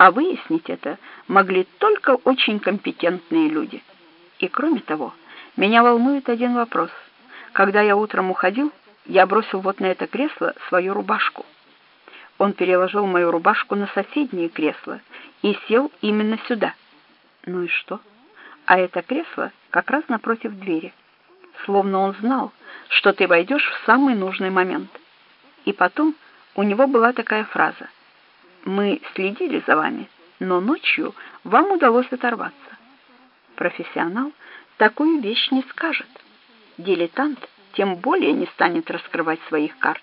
а выяснить это могли только очень компетентные люди. И кроме того, меня волнует один вопрос. Когда я утром уходил, я бросил вот на это кресло свою рубашку. Он переложил мою рубашку на соседнее кресло и сел именно сюда. Ну и что? А это кресло как раз напротив двери. Словно он знал, что ты войдешь в самый нужный момент. И потом у него была такая фраза. «Мы следили за вами, но ночью вам удалось оторваться». Профессионал такую вещь не скажет. Дилетант тем более не станет раскрывать своих карт.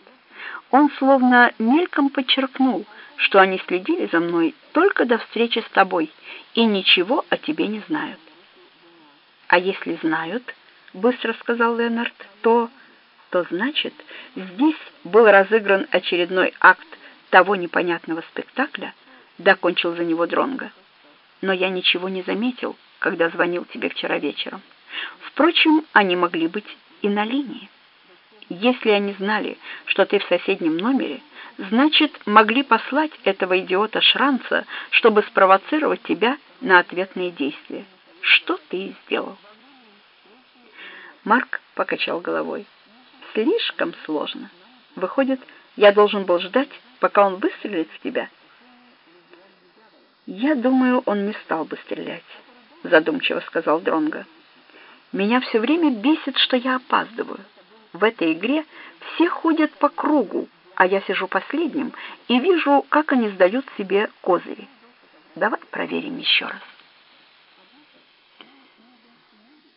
Он словно мельком подчеркнул, что они следили за мной только до встречи с тобой и ничего о тебе не знают. «А если знают, — быстро сказал Ленард, — то...» то значит, здесь был разыгран очередной акт того непонятного спектакля, докончил за него Дронга. Но я ничего не заметил, когда звонил тебе вчера вечером. Впрочем, они могли быть и на линии. Если они знали, что ты в соседнем номере, значит, могли послать этого идиота Шранца, чтобы спровоцировать тебя на ответные действия. Что ты сделал. Марк покачал головой. Слишком сложно. Выходит, я должен был ждать, пока он выстрелит в тебя. Я думаю, он не стал бы стрелять, задумчиво сказал Дронга. Меня все время бесит, что я опаздываю. В этой игре все ходят по кругу, а я сижу последним и вижу, как они сдают себе козыри. Давай проверим еще раз.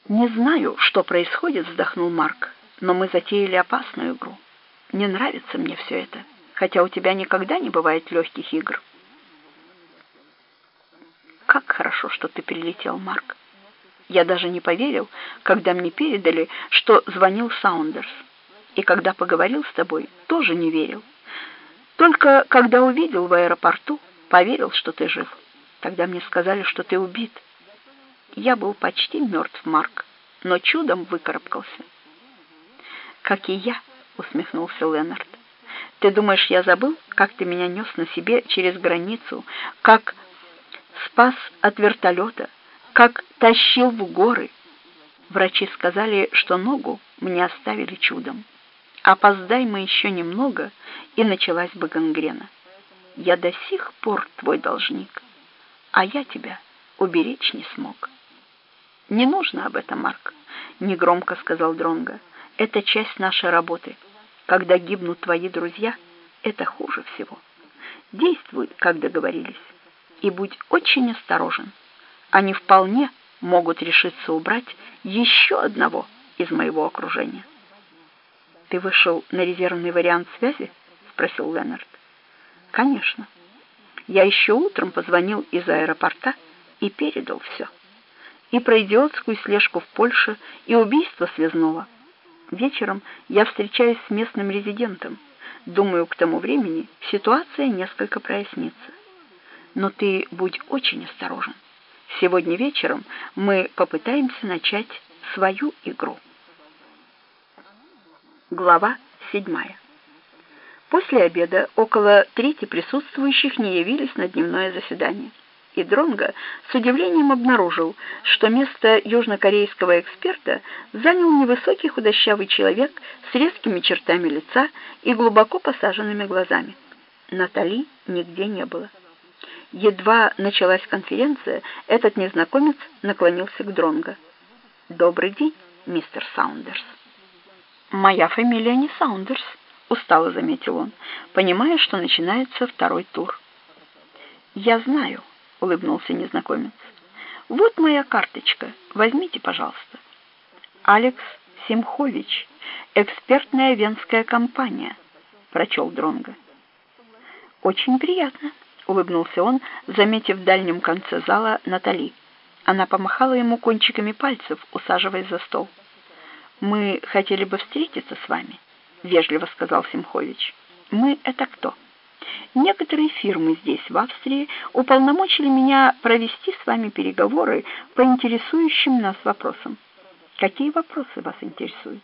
«Не знаю, что происходит», — вздохнул Марк, «но мы затеяли опасную игру. Не нравится мне все это, хотя у тебя никогда не бывает легких игр». «Как хорошо, что ты прилетел, Марк. Я даже не поверил, когда мне передали, что звонил Саундерс. И когда поговорил с тобой, тоже не верил. Только когда увидел в аэропорту, поверил, что ты жив. Тогда мне сказали, что ты убит». Я был почти мертв, Марк, но чудом выкарабкался. «Как и я», — усмехнулся Ленард. «Ты думаешь, я забыл, как ты меня нес на себе через границу, как спас от вертолета, как тащил в горы? Врачи сказали, что ногу мне оставили чудом. Опоздай мы еще немного, и началась бы гангрена. Я до сих пор твой должник, а я тебя уберечь не смог». «Не нужно об этом, Марк», — негромко сказал Дронго. «Это часть нашей работы. Когда гибнут твои друзья, это хуже всего. Действуй, как договорились, и будь очень осторожен. Они вполне могут решиться убрать еще одного из моего окружения». «Ты вышел на резервный вариант связи?» — спросил Ленард. «Конечно. Я еще утром позвонил из аэропорта и передал все» и про идиотскую слежку в Польше, и убийство связного. Вечером я встречаюсь с местным резидентом. Думаю, к тому времени ситуация несколько прояснится. Но ты будь очень осторожен. Сегодня вечером мы попытаемся начать свою игру. Глава седьмая. После обеда около трети присутствующих не явились на дневное заседание и Дронга с удивлением обнаружил, что место южнокорейского эксперта занял невысокий худощавый человек с резкими чертами лица и глубоко посаженными глазами. Натали нигде не было. Едва началась конференция, этот незнакомец наклонился к Дронго. «Добрый день, мистер Саундерс». «Моя фамилия не Саундерс», — устало заметил он, понимая, что начинается второй тур. «Я знаю», — улыбнулся незнакомец. «Вот моя карточка. Возьмите, пожалуйста». «Алекс Симхович, экспертная венская компания», — прочел Дронго. «Очень приятно», — улыбнулся он, заметив в дальнем конце зала Натали. Она помахала ему кончиками пальцев, усаживаясь за стол. «Мы хотели бы встретиться с вами», — вежливо сказал Симхович. «Мы — это кто?» Некоторые фирмы здесь, в Австрии, уполномочили меня провести с вами переговоры по интересующим нас вопросам. Какие вопросы вас интересуют?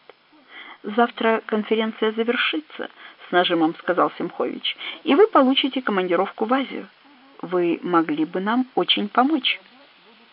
Завтра конференция завершится, с нажимом сказал Семхович, и вы получите командировку в Азию. вы могли бы нам очень помочь».